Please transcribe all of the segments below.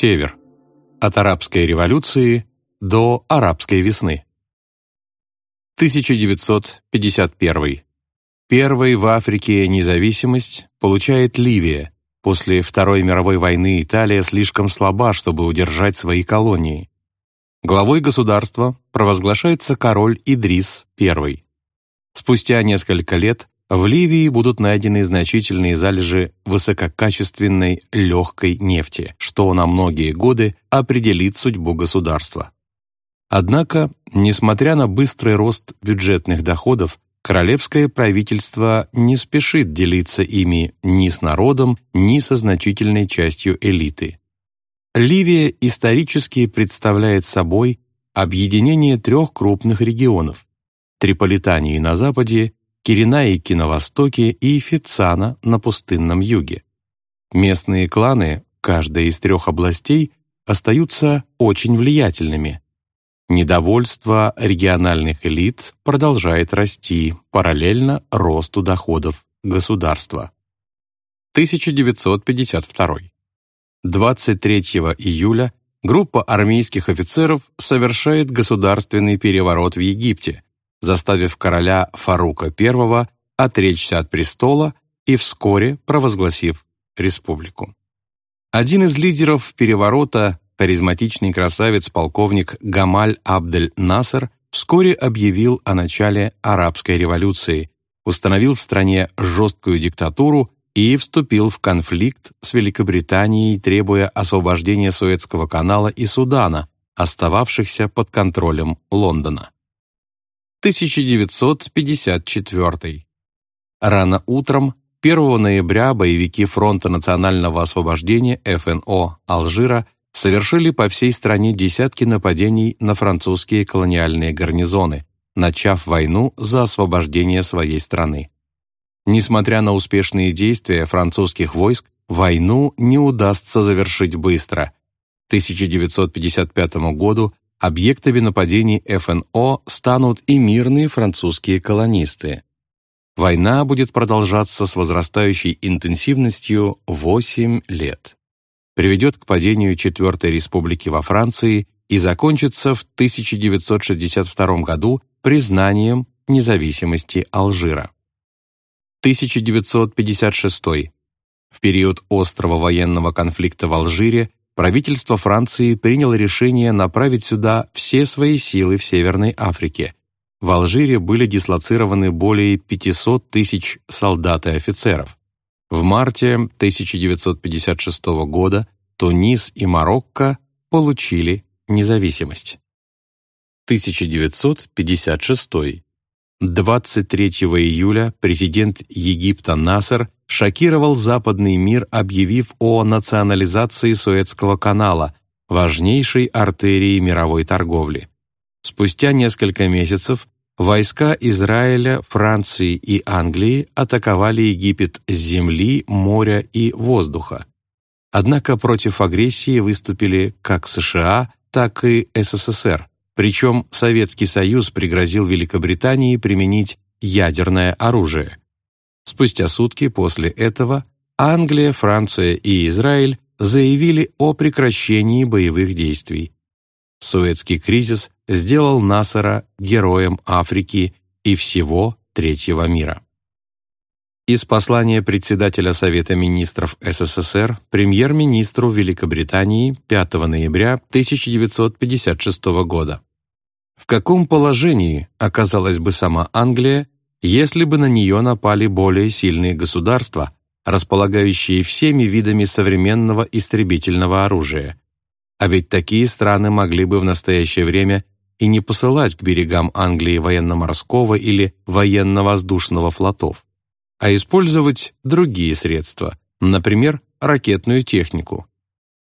Север. От арабской революции до арабской весны. 1951. Первой в Африке независимость получает Ливия. После Второй мировой войны Италия слишком слаба, чтобы удержать свои колонии. Главой государства провозглашается король Идрис I. Спустя несколько лет в Ливии будут найдены значительные залежи высококачественной легкой нефти, что на многие годы определит судьбу государства. Однако, несмотря на быстрый рост бюджетных доходов, королевское правительство не спешит делиться ими ни с народом, ни со значительной частью элиты. Ливия исторически представляет собой объединение трех крупных регионов – Триполитании на западе, Киренаики на востоке и Фицана на пустынном юге. Местные кланы, каждая из трех областей, остаются очень влиятельными. Недовольство региональных элит продолжает расти параллельно росту доходов государства. 1952. 23 июля группа армейских офицеров совершает государственный переворот в Египте, заставив короля Фарука I отречься от престола и вскоре провозгласив республику. Один из лидеров переворота, харизматичный красавец-полковник Гамаль Абдель Насер, вскоре объявил о начале арабской революции, установил в стране жесткую диктатуру и вступил в конфликт с Великобританией, требуя освобождения Суэцкого канала и Судана, остававшихся под контролем Лондона. 1954. Рано утром 1 ноября боевики Фронта национального освобождения ФНО Алжира совершили по всей стране десятки нападений на французские колониальные гарнизоны, начав войну за освобождение своей страны. Несмотря на успешные действия французских войск, войну не удастся завершить быстро. К 1955 году объектами нападений ФНО станут и мирные французские колонисты. Война будет продолжаться с возрастающей интенсивностью 8 лет. Приведет к падению Четвертой Республики во Франции и закончится в 1962 году признанием независимости Алжира. 1956. В период острого военного конфликта в Алжире правительство Франции приняло решение направить сюда все свои силы в Северной Африке. В Алжире были дислоцированы более 500 тысяч солдат и офицеров. В марте 1956 года Тунис и Марокко получили независимость. 1956. 23 июля президент Египта Насер шокировал западный мир, объявив о национализации Суэцкого канала, важнейшей артерии мировой торговли. Спустя несколько месяцев войска Израиля, Франции и Англии атаковали Египет с земли, моря и воздуха. Однако против агрессии выступили как США, так и СССР, причем Советский Союз пригрозил Великобритании применить ядерное оружие. Спустя сутки после этого Англия, Франция и Израиль заявили о прекращении боевых действий. Суэцкий кризис сделал Насара героем Африки и всего третьего мира. Из послания председателя Совета министров СССР премьер-министру Великобритании 5 ноября 1956 года. В каком положении оказалась бы сама Англия, если бы на нее напали более сильные государства, располагающие всеми видами современного истребительного оружия? А ведь такие страны могли бы в настоящее время и не посылать к берегам Англии военно-морского или военно-воздушного флотов, а использовать другие средства, например, ракетную технику.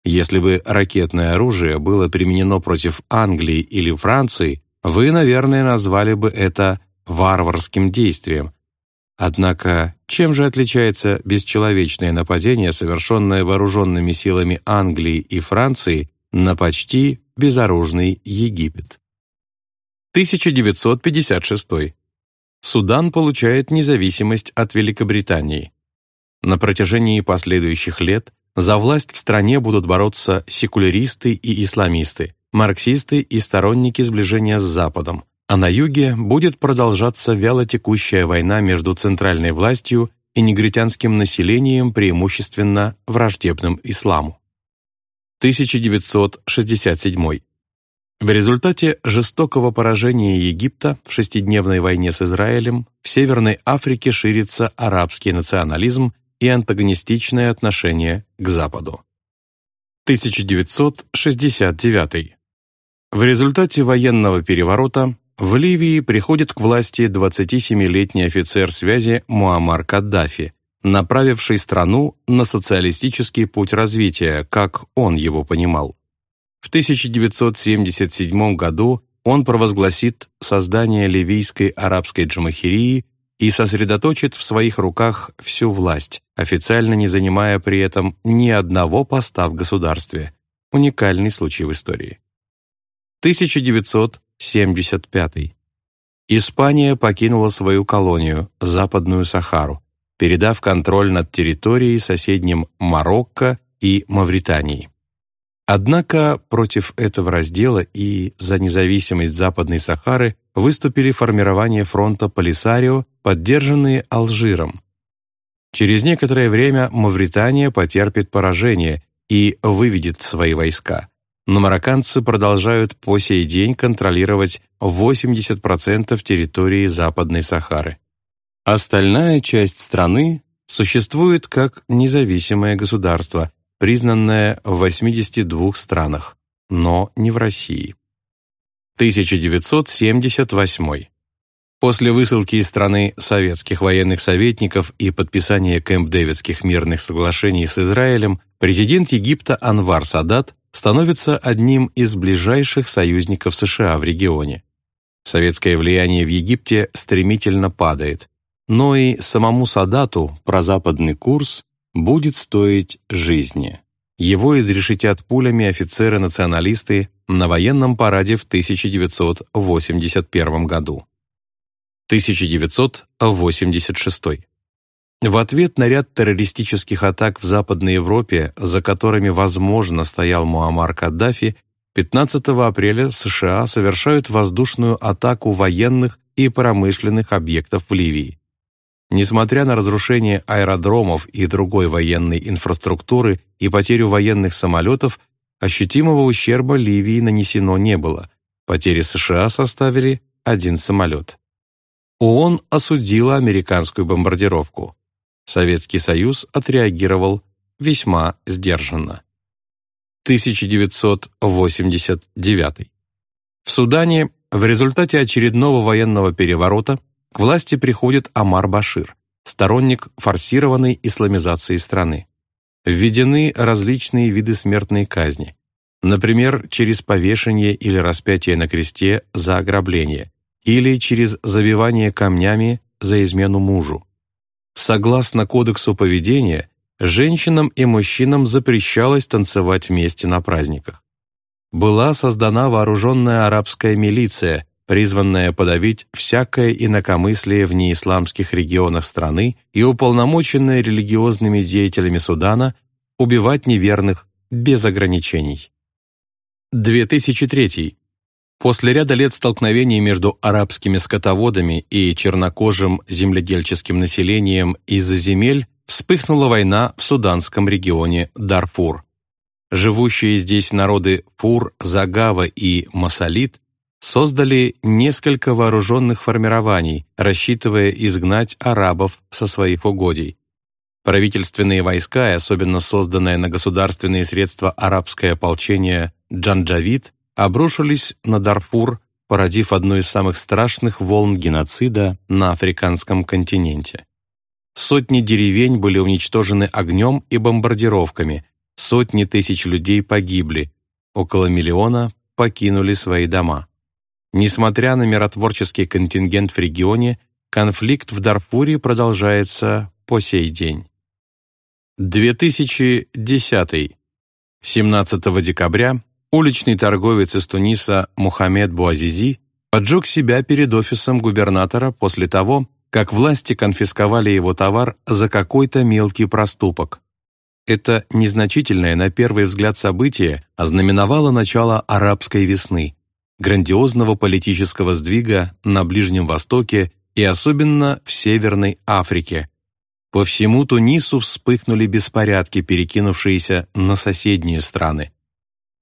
Если бы ракетное оружие было применено против Англии или Франции, вы, наверное, назвали бы это варварским действием. Однако, чем же отличается бесчеловечное нападение, совершенное вооруженными силами Англии и Франции на почти безоружный Египет? 1956. Судан получает независимость от Великобритании. На протяжении последующих лет За власть в стране будут бороться секуляристы и исламисты, марксисты и сторонники сближения с Западом, а на юге будет продолжаться вялотекущая война между центральной властью и негритянским населением, преимущественно враждебным исламу. 1967. В результате жестокого поражения Египта в шестидневной войне с Израилем в Северной Африке ширится арабский национализм и антагонистичное отношение к Западу. 1969. В результате военного переворота в Ливии приходит к власти 27-летний офицер связи Муаммар Каддафи, направивший страну на социалистический путь развития, как он его понимал. В 1977 году он провозгласит создание ливийской арабской джамахирии и сосредоточит в своих руках всю власть, официально не занимая при этом ни одного поста в государстве. Уникальный случай в истории. 1975. Испания покинула свою колонию, Западную Сахару, передав контроль над территорией соседним Марокко и Мавританией. Однако против этого раздела и за независимость Западной Сахары выступили формирования фронта Полисарио, поддержанные Алжиром. Через некоторое время Мавритания потерпит поражение и выведет свои войска. Но марокканцы продолжают по сей день контролировать 80% территории Западной Сахары. Остальная часть страны существует как независимое государство, признанное в 82 странах, но не в России. 1978. После высылки из страны советских военных советников и подписания Кэмп-Дэвидских мирных соглашений с Израилем, президент Египта Анвар Садат становится одним из ближайших союзников США в регионе. Советское влияние в Египте стремительно падает, но и самому Садату прозападный курс будет стоить жизни. Его изрешетят пулями офицеры-националисты на военном параде в 1981 году. 1986. В ответ на ряд террористических атак в Западной Европе, за которыми, возможно, стоял Муаммар Каддафи, 15 апреля США совершают воздушную атаку военных и промышленных объектов в Ливии. Несмотря на разрушение аэродромов и другой военной инфраструктуры и потерю военных самолетов, ощутимого ущерба Ливии нанесено не было. Потери США составили один самолет. ООН осудила американскую бомбардировку. Советский Союз отреагировал весьма сдержанно. 1989. В Судане в результате очередного военного переворота к власти приходит Амар Башир, сторонник форсированной исламизации страны. Введены различные виды смертной казни, например, через повешение или распятие на кресте за ограбление, или через забивание камнями за измену мужу. Согласно кодексу поведения, женщинам и мужчинам запрещалось танцевать вместе на праздниках. Была создана вооруженная арабская милиция, призванная подавить всякое инакомыслие в неисламских регионах страны и уполномоченная религиозными деятелями Судана убивать неверных без ограничений. 2003. После ряда лет столкновений между арабскими скотоводами и чернокожим земледельческим населением из-за земель вспыхнула война в суданском регионе Дарфур. Живущие здесь народы Фур, Загава и Масалит создали несколько вооруженных формирований, рассчитывая изгнать арабов со своих угодий. Правительственные войска, особенно созданное на государственные средства арабское ополчение Джанджавид, обрушились на Дарфур, породив одну из самых страшных волн геноцида на африканском континенте. Сотни деревень были уничтожены огнем и бомбардировками, сотни тысяч людей погибли, около миллиона покинули свои дома. Несмотря на миротворческий контингент в регионе, конфликт в Дарфуре продолжается по сей день. 2010. 17 декабря уличный торговец из Туниса Мухаммед Буазизи поджег себя перед офисом губернатора после того, как власти конфисковали его товар за какой-то мелкий проступок. Это незначительное на первый взгляд событие ознаменовало начало арабской весны, грандиозного политического сдвига на Ближнем Востоке и особенно в Северной Африке. По всему Тунису вспыхнули беспорядки, перекинувшиеся на соседние страны.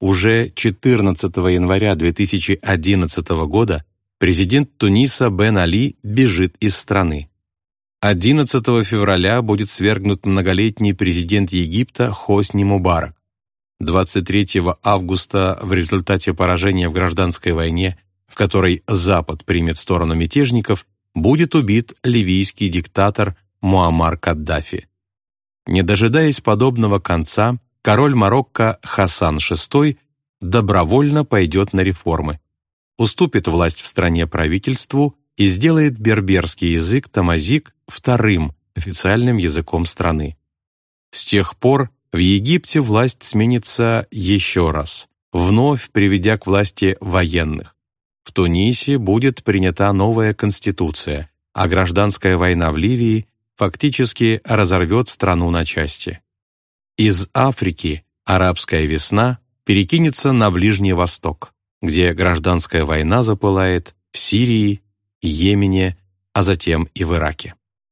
Уже 14 января 2011 года президент Туниса Бен Али бежит из страны. 11 февраля будет свергнут многолетний президент Египта Хосни Мубарак. 23 августа в результате поражения в гражданской войне, в которой Запад примет сторону мятежников, будет убит ливийский диктатор Муаммар Каддафи. Не дожидаясь подобного конца, король Марокко Хасан VI добровольно пойдет на реформы, уступит власть в стране правительству и сделает берберский язык тамазик вторым официальным языком страны. С тех пор в Египте власть сменится еще раз, вновь приведя к власти военных. В Тунисе будет принята новая конституция, а гражданская война в Ливии фактически разорвет страну на части. Из Африки арабская весна перекинется на Ближний Восток, где гражданская война запылает в Сирии, Йемене, а затем и в Ираке.